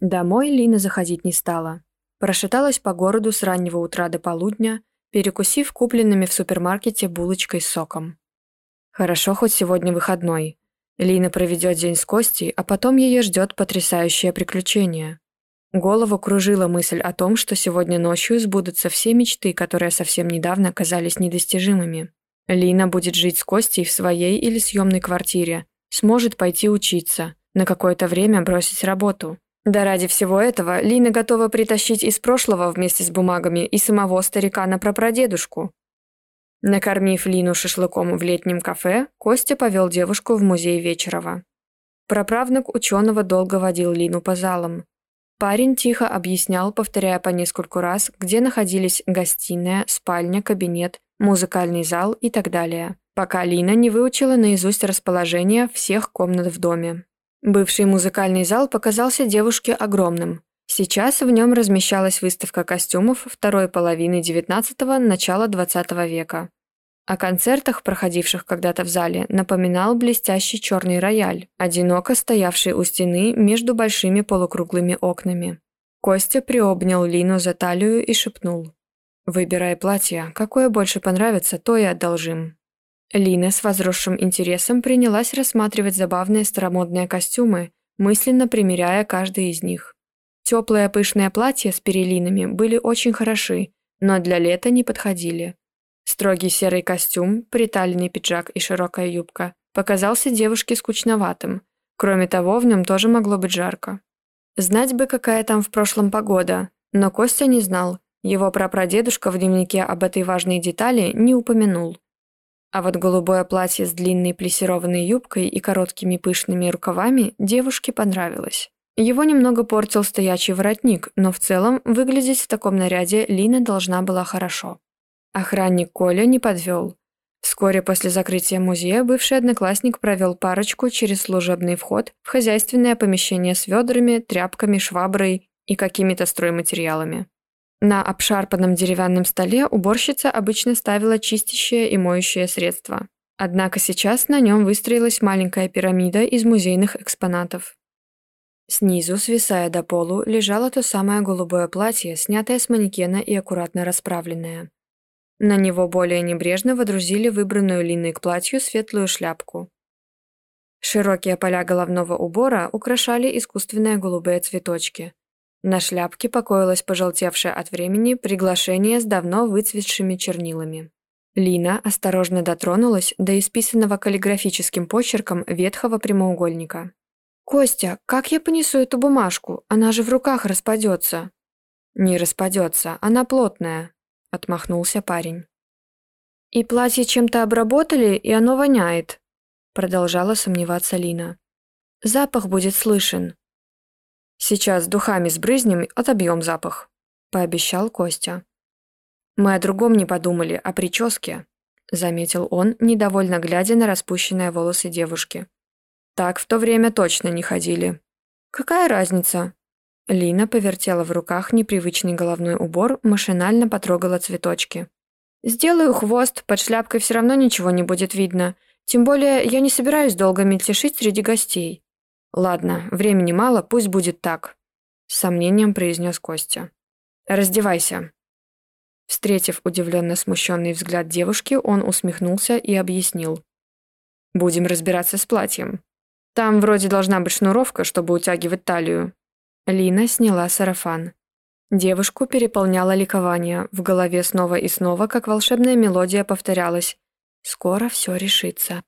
Домой Лина заходить не стала. Прошаталась по городу с раннего утра до полудня, перекусив купленными в супермаркете булочкой с соком. Хорошо, хоть сегодня выходной. Лина проведет день с Костей, а потом ее ждет потрясающее приключение. Голову кружила мысль о том, что сегодня ночью сбудутся все мечты, которые совсем недавно казались недостижимыми. Лина будет жить с Костей в своей или съемной квартире, сможет пойти учиться, на какое-то время бросить работу. Да ради всего этого Лина готова притащить из прошлого вместе с бумагами и самого старика на прапрадедушку, Накормив Лину шашлыком в летнем кафе, Костя повел девушку в музей Вечерова. Проправнук ученого долго водил Лину по залам. Парень тихо объяснял, повторяя по нескольку раз, где находились гостиная, спальня, кабинет, музыкальный зал и так далее, пока Лина не выучила наизусть расположение всех комнат в доме. Бывший музыкальный зал показался девушке огромным. Сейчас в нем размещалась выставка костюмов второй половины XIX – начала XX века. О концертах, проходивших когда-то в зале, напоминал блестящий черный рояль, одиноко стоявший у стены между большими полукруглыми окнами. Костя приобнял Лину за талию и шепнул. «Выбирай платье, какое больше понравится, то и одолжим». Лина с возросшим интересом принялась рассматривать забавные старомодные костюмы, мысленно примеряя каждый из них. Теплые пышные платья с перелинами были очень хороши, но для лета не подходили. Строгий серый костюм, приталенный пиджак и широкая юбка показался девушке скучноватым. Кроме того, в нем тоже могло быть жарко. Знать бы, какая там в прошлом погода, но Костя не знал. Его прапрадедушка в дневнике об этой важной детали не упомянул. А вот голубое платье с длинной плессированной юбкой и короткими пышными рукавами девушке понравилось. Его немного портил стоячий воротник, но в целом выглядеть в таком наряде Лина должна была хорошо. Охранник Коля не подвел. Вскоре после закрытия музея бывший одноклассник провел парочку через служебный вход в хозяйственное помещение с ведрами, тряпками, шваброй и какими-то стройматериалами. На обшарпанном деревянном столе уборщица обычно ставила чистящее и моющее средство. Однако сейчас на нем выстроилась маленькая пирамида из музейных экспонатов. Снизу, свисая до полу, лежало то самое голубое платье, снятое с манекена и аккуратно расправленное. На него более небрежно водрузили выбранную Линой к платью светлую шляпку. Широкие поля головного убора украшали искусственные голубые цветочки. На шляпке покоилось пожелтевшее от времени приглашение с давно выцветшими чернилами. Лина осторожно дотронулась до исписанного каллиграфическим почерком ветхого прямоугольника. «Костя, как я понесу эту бумажку? Она же в руках распадется». «Не распадется, она плотная», — отмахнулся парень. «И платье чем-то обработали, и оно воняет», — продолжала сомневаться Лина. «Запах будет слышен». «Сейчас духами сбрызнем, отобьем запах», — пообещал Костя. «Мы о другом не подумали, о прическе», — заметил он, недовольно глядя на распущенные волосы девушки. Так в то время точно не ходили. Какая разница? Лина повертела в руках непривычный головной убор, машинально потрогала цветочки. Сделаю хвост, под шляпкой все равно ничего не будет видно. Тем более я не собираюсь долго мельтешить среди гостей. Ладно, времени мало, пусть будет так, с сомнением произнес Костя. Раздевайся. Встретив удивленно смущенный взгляд девушки, он усмехнулся и объяснил. Будем разбираться с платьем. Там вроде должна быть шнуровка, чтобы утягивать талию». Лина сняла сарафан. Девушку переполняло ликование. В голове снова и снова, как волшебная мелодия, повторялась. «Скоро все решится».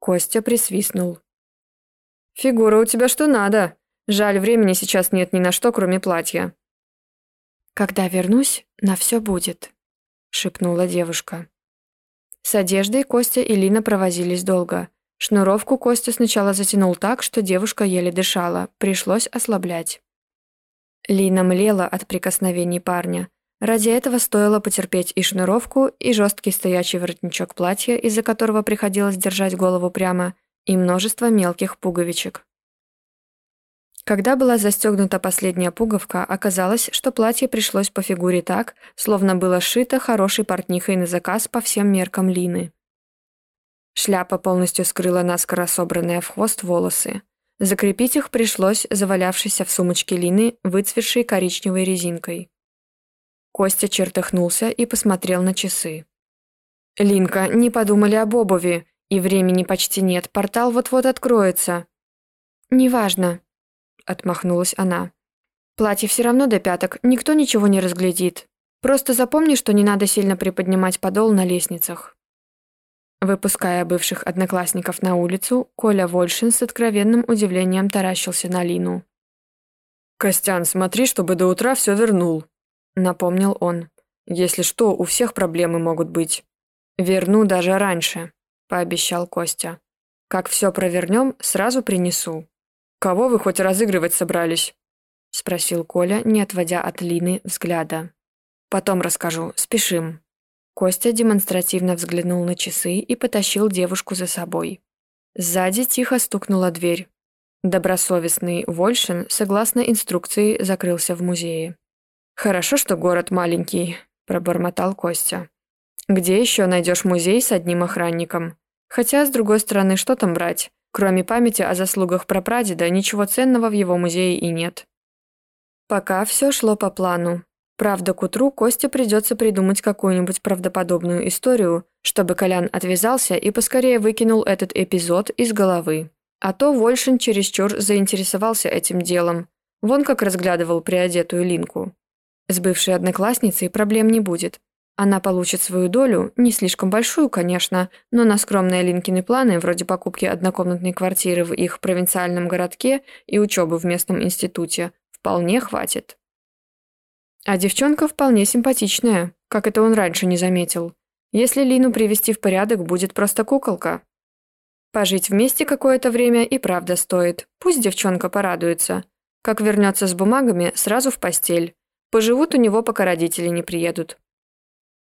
Костя присвистнул. «Фигура у тебя что надо. Жаль, времени сейчас нет ни на что, кроме платья». «Когда вернусь, на все будет», — шепнула девушка. С одеждой Костя и Лина провозились долго. Шнуровку Костя сначала затянул так, что девушка еле дышала, пришлось ослаблять. Лина млела от прикосновений парня. Ради этого стоило потерпеть и шнуровку, и жесткий стоячий воротничок платья, из-за которого приходилось держать голову прямо, и множество мелких пуговичек. Когда была застегнута последняя пуговка, оказалось, что платье пришлось по фигуре так, словно было сшито хорошей портнихой на заказ по всем меркам Лины. Шляпа полностью скрыла наскоро собранные в хвост волосы. Закрепить их пришлось завалявшейся в сумочке Лины выцветшей коричневой резинкой. Костя чертыхнулся и посмотрел на часы. «Линка, не подумали об обуви, и времени почти нет, портал вот-вот откроется». «Неважно», — отмахнулась она. «Платье все равно до пяток, никто ничего не разглядит. Просто запомни, что не надо сильно приподнимать подол на лестницах». Выпуская бывших одноклассников на улицу, Коля Вольшин с откровенным удивлением таращился на Лину. «Костян, смотри, чтобы до утра все вернул», — напомнил он. «Если что, у всех проблемы могут быть». «Верну даже раньше», — пообещал Костя. «Как все провернем, сразу принесу». «Кого вы хоть разыгрывать собрались?» — спросил Коля, не отводя от Лины взгляда. «Потом расскажу, спешим». Костя демонстративно взглянул на часы и потащил девушку за собой. Сзади тихо стукнула дверь. Добросовестный Вольшин, согласно инструкции, закрылся в музее. «Хорошо, что город маленький», – пробормотал Костя. «Где еще найдешь музей с одним охранником? Хотя, с другой стороны, что там брать? Кроме памяти о заслугах прапрадеда, ничего ценного в его музее и нет». Пока все шло по плану. Правда, к утру Косте придется придумать какую-нибудь правдоподобную историю, чтобы Колян отвязался и поскорее выкинул этот эпизод из головы. А то Вольшин чересчур заинтересовался этим делом. Вон как разглядывал приодетую Линку. С бывшей одноклассницей проблем не будет. Она получит свою долю, не слишком большую, конечно, но на скромные Линкины планы, вроде покупки однокомнатной квартиры в их провинциальном городке и учебы в местном институте, вполне хватит. А девчонка вполне симпатичная, как это он раньше не заметил. Если Лину привести в порядок, будет просто куколка. Пожить вместе какое-то время и правда стоит. Пусть девчонка порадуется. Как вернется с бумагами, сразу в постель. Поживут у него, пока родители не приедут.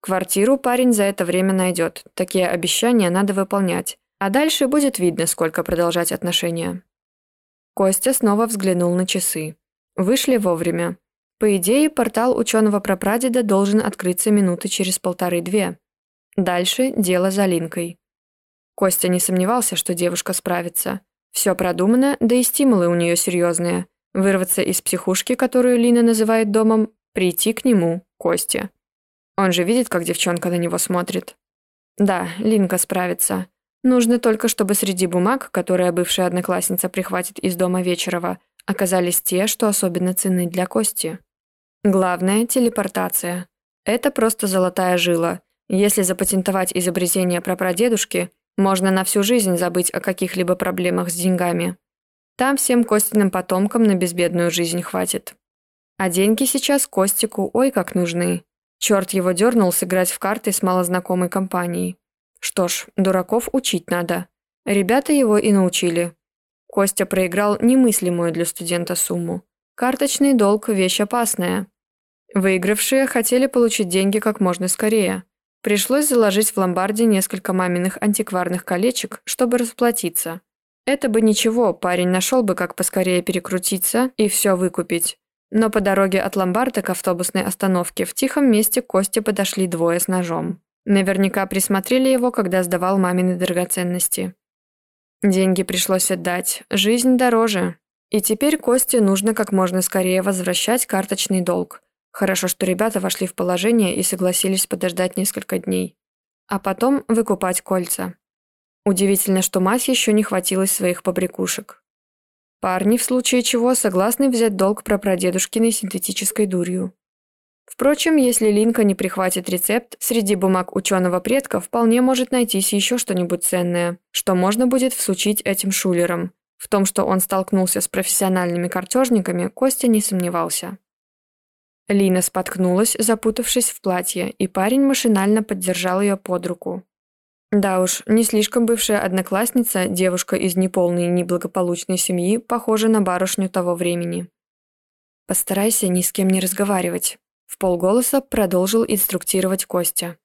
Квартиру парень за это время найдет. Такие обещания надо выполнять. А дальше будет видно, сколько продолжать отношения. Костя снова взглянул на часы. Вышли вовремя. По идее, портал ученого прапрадеда должен открыться минуты через полторы-две. Дальше дело за Линкой. Костя не сомневался, что девушка справится. Все продумано, да и стимулы у нее серьезные. Вырваться из психушки, которую Лина называет домом, прийти к нему, Косте. Он же видит, как девчонка на него смотрит. Да, Линка справится. Нужно только, чтобы среди бумаг, которые бывшая одноклассница прихватит из дома Вечерова, оказались те, что особенно ценны для Кости. Главное – телепортация. Это просто золотая жила. Если запатентовать изобретение прапрадедушки, можно на всю жизнь забыть о каких-либо проблемах с деньгами. Там всем Костиным потомкам на безбедную жизнь хватит. А деньги сейчас Костику ой как нужны. Черт его дернул сыграть в карты с малознакомой компанией. Что ж, дураков учить надо. Ребята его и научили. Костя проиграл немыслимую для студента сумму. Карточный долг – вещь опасная. Выигравшие хотели получить деньги как можно скорее. Пришлось заложить в ломбарде несколько маминых антикварных колечек, чтобы расплатиться. Это бы ничего, парень нашел бы, как поскорее перекрутиться и все выкупить. Но по дороге от ломбарда к автобусной остановке в тихом месте к Косте подошли двое с ножом. Наверняка присмотрели его, когда сдавал мамины драгоценности. Деньги пришлось отдать, жизнь дороже. И теперь Косте нужно как можно скорее возвращать карточный долг. Хорошо, что ребята вошли в положение и согласились подождать несколько дней. А потом выкупать кольца. Удивительно, что мать еще не хватилась своих побрякушек. Парни, в случае чего, согласны взять долг про прадедушкиной синтетической дурью. Впрочем, если Линка не прихватит рецепт, среди бумаг ученого предка вполне может найтись еще что-нибудь ценное, что можно будет всучить этим шулерам. В том, что он столкнулся с профессиональными картежниками, Костя не сомневался. Лина споткнулась, запутавшись в платье, и парень машинально поддержал ее под руку. Да уж, не слишком бывшая одноклассница, девушка из неполной неблагополучной семьи, похожа на барышню того времени. «Постарайся ни с кем не разговаривать», в полголоса продолжил инструктировать Костя.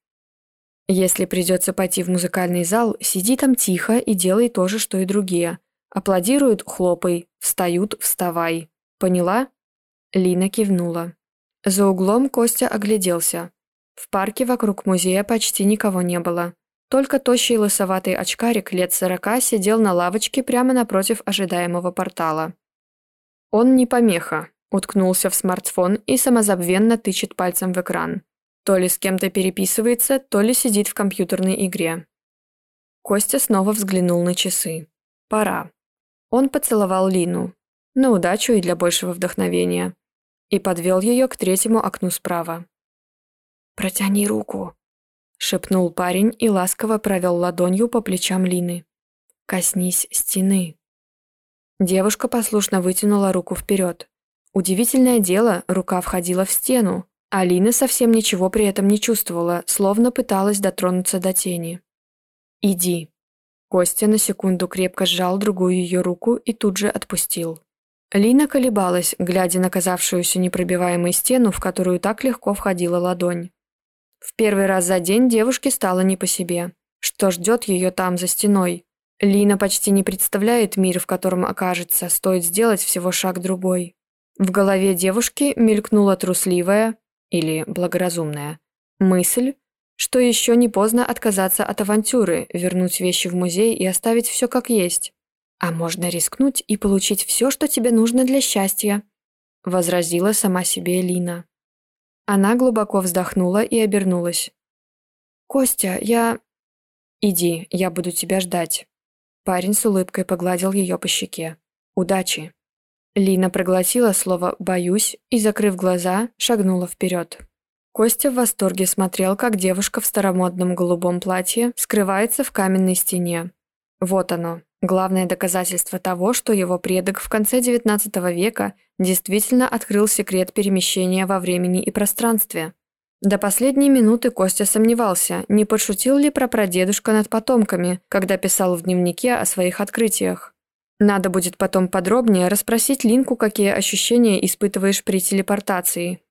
Если придется пойти в музыкальный зал, сиди там тихо и делай то же, что и другие. Аплодируют – хлопай, встают – вставай. Поняла? Лина кивнула. За углом Костя огляделся. В парке вокруг музея почти никого не было. Только тощий лысоватый очкарик лет сорока сидел на лавочке прямо напротив ожидаемого портала. Он не помеха, уткнулся в смартфон и самозабвенно тычет пальцем в экран. То ли с кем-то переписывается, то ли сидит в компьютерной игре. Костя снова взглянул на часы. Пора. Он поцеловал Лину. На удачу и для большего вдохновения. И подвел ее к третьему окну справа. «Протяни руку», — шепнул парень и ласково провел ладонью по плечам Лины. «Коснись стены». Девушка послушно вытянула руку вперед. Удивительное дело, рука входила в стену, Алина совсем ничего при этом не чувствовала, словно пыталась дотронуться до тени. «Иди». Костя на секунду крепко сжал другую ее руку и тут же отпустил. Лина колебалась, глядя на казавшуюся непробиваемой стену, в которую так легко входила ладонь. В первый раз за день девушке стало не по себе. Что ждет ее там, за стеной? Лина почти не представляет мир, в котором окажется, стоит сделать всего шаг другой. В голове девушки мелькнула трусливая, или благоразумная, мысль, что еще не поздно отказаться от авантюры, вернуть вещи в музей и оставить все как есть. А можно рискнуть и получить все, что тебе нужно для счастья, возразила сама себе Лина. Она глубоко вздохнула и обернулась. Костя, я Иди, я буду тебя ждать. Парень с улыбкой погладил ее по щеке. Удачи. Лина проглотила слово «боюсь» и, закрыв глаза, шагнула вперед. Костя в восторге смотрел, как девушка в старомодном голубом платье скрывается в каменной стене. Вот оно, главное доказательство того, что его предок в конце XIX века действительно открыл секрет перемещения во времени и пространстве. До последней минуты Костя сомневался, не подшутил ли про прадедушка над потомками, когда писал в дневнике о своих открытиях. Надо будет потом подробнее расспросить Линку, какие ощущения испытываешь при телепортации.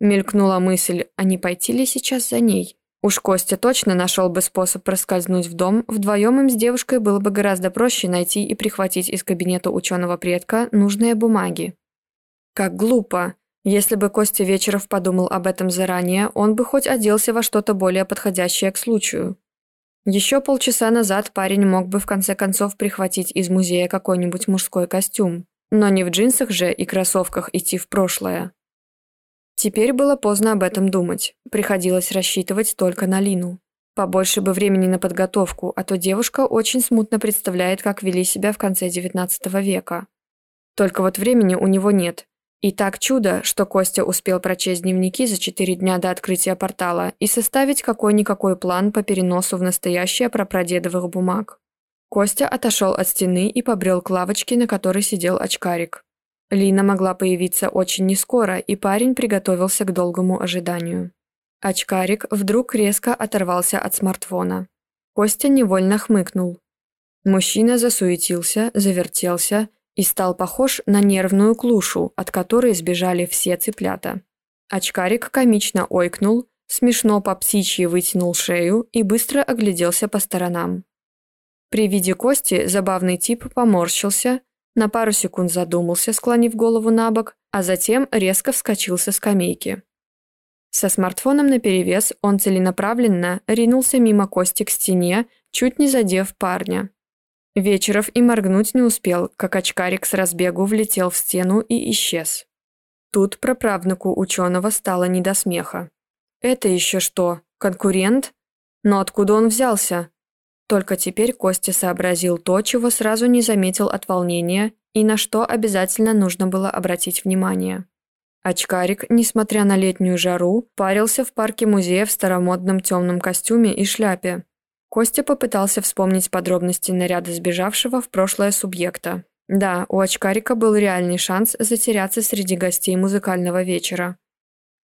Мелькнула мысль, а не пойти ли сейчас за ней? Уж Костя точно нашел бы способ проскользнуть в дом, вдвоем им с девушкой было бы гораздо проще найти и прихватить из кабинета ученого предка нужные бумаги. Как глупо. Если бы Костя Вечеров подумал об этом заранее, он бы хоть оделся во что-то более подходящее к случаю. Еще полчаса назад парень мог бы в конце концов прихватить из музея какой-нибудь мужской костюм, но не в джинсах же и кроссовках идти в прошлое. Теперь было поздно об этом думать, приходилось рассчитывать только на Лину. Побольше бы времени на подготовку, а то девушка очень смутно представляет, как вели себя в конце XIX века. Только вот времени у него нет, и так чудо, что Костя успел прочесть дневники за четыре дня до открытия портала и составить какой-никакой план по переносу в настоящее прапрадедовых бумаг. Костя отошел от стены и побрел к лавочке, на которой сидел очкарик. Лина могла появиться очень нескоро, и парень приготовился к долгому ожиданию. Очкарик вдруг резко оторвался от смартфона. Костя невольно хмыкнул. Мужчина засуетился, завертелся и стал похож на нервную клушу, от которой сбежали все цыплята. Очкарик комично ойкнул, смешно по птичьи вытянул шею и быстро огляделся по сторонам. При виде Кости забавный тип поморщился, на пару секунд задумался, склонив голову на бок, а затем резко вскочил со скамейки. Со смартфоном наперевес он целенаправленно ринулся мимо Кости к стене, чуть не задев парня. Вечеров и моргнуть не успел, как очкарик с разбегу влетел в стену и исчез. Тут праправнуку ученого стало не до смеха. Это еще что, конкурент? Но откуда он взялся? Только теперь Костя сообразил то, чего сразу не заметил от волнения и на что обязательно нужно было обратить внимание. Очкарик, несмотря на летнюю жару, парился в парке музея в старомодном темном костюме и шляпе, Костя попытался вспомнить подробности наряда сбежавшего в прошлое субъекта. Да, у очкарика был реальный шанс затеряться среди гостей музыкального вечера.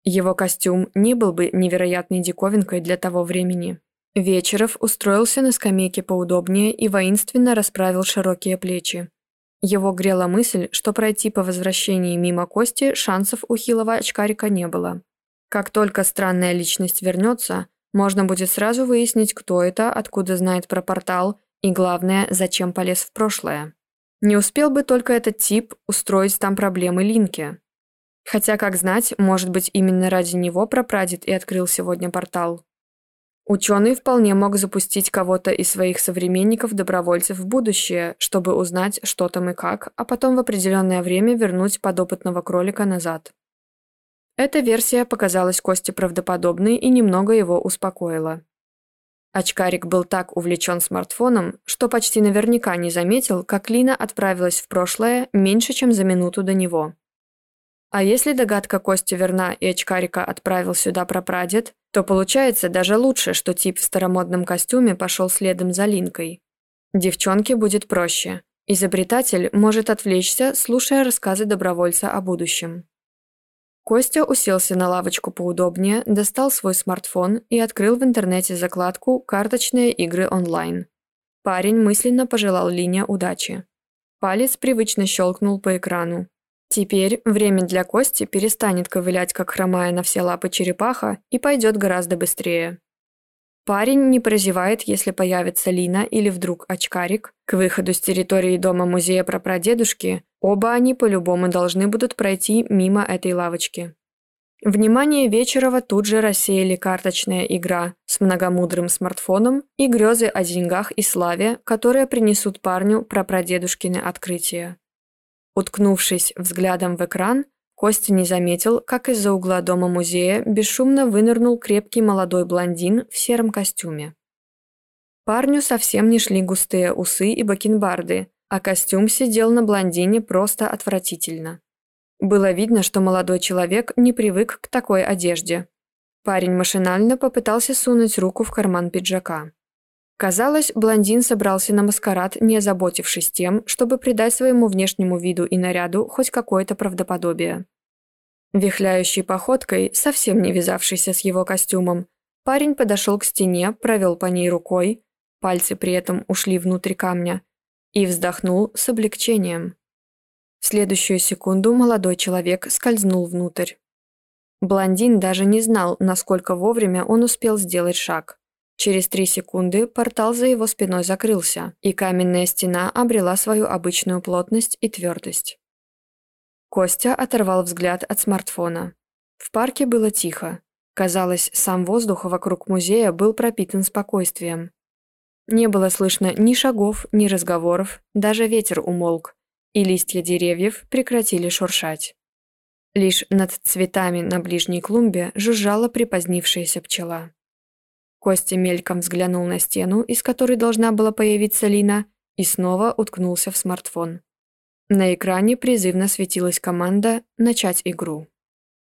Его костюм не был бы невероятной диковинкой для того времени. Вечеров устроился на скамейке поудобнее и воинственно расправил широкие плечи. Его грела мысль, что пройти по возвращении мимо Кости шансов у хилого очкарика не было. Как только странная личность вернется, можно будет сразу выяснить, кто это, откуда знает про портал и, главное, зачем полез в прошлое. Не успел бы только этот тип устроить там проблемы Линке. Хотя, как знать, может быть, именно ради него прапрадед и открыл сегодня портал. Ученый вполне мог запустить кого-то из своих современников-добровольцев в будущее, чтобы узнать, что там и как, а потом в определенное время вернуть подопытного кролика назад. Эта версия показалась Косте правдоподобной и немного его успокоила. Очкарик был так увлечен смартфоном, что почти наверняка не заметил, как Лина отправилась в прошлое меньше, чем за минуту до него. А если догадка Кости верна и очкарика отправил сюда прапрадед, то получается даже лучше, что тип в старомодном костюме пошел следом за Линкой. Девчонке будет проще. Изобретатель может отвлечься, слушая рассказы добровольца о будущем. Костя уселся на лавочку поудобнее, достал свой смартфон и открыл в интернете закладку «Карточные игры онлайн». Парень мысленно пожелал Лине удачи. Палец привычно щелкнул по экрану. Теперь время для Кости перестанет ковылять, как хромая на все лапы черепаха, и пойдет гораздо быстрее. Парень не прозевает, если появится Лина или вдруг очкарик. К выходу с территории дома-музея про прадедушки оба они по-любому должны будут пройти мимо этой лавочки. Внимание Вечерова тут же рассеяли карточная игра с многомудрым смартфоном и грезы о деньгах и славе, которые принесут парню про прадедушкины открытия. Уткнувшись взглядом в экран, Костя не заметил, как из-за угла дома-музея бесшумно вынырнул крепкий молодой блондин в сером костюме. Парню совсем не шли густые усы и бакенбарды, а костюм сидел на блондине просто отвратительно. Было видно, что молодой человек не привык к такой одежде. Парень машинально попытался сунуть руку в карман пиджака. Казалось, блондин собрался на маскарад, не озаботившись тем, чтобы придать своему внешнему виду и наряду хоть какое-то правдоподобие. Вихляющей походкой, совсем не вязавшейся с его костюмом, парень подошел к стене, провел по ней рукой, пальцы при этом ушли внутрь камня, и вздохнул с облегчением. В следующую секунду молодой человек скользнул внутрь. Блондин даже не знал, насколько вовремя он успел сделать шаг. Через три секунды портал за его спиной закрылся, и каменная стена обрела свою обычную плотность и твердость. Костя оторвал взгляд от смартфона. В парке было тихо. Казалось, сам воздух вокруг музея был пропитан спокойствием. Не было слышно ни шагов, ни разговоров, даже ветер умолк, и листья деревьев прекратили шуршать. Лишь над цветами на ближней клумбе жужжала припозднившаяся пчела. Костя мельком взглянул на стену, из которой должна была появиться Лина, и снова уткнулся в смартфон. На экране призывно светилась команда «Начать игру».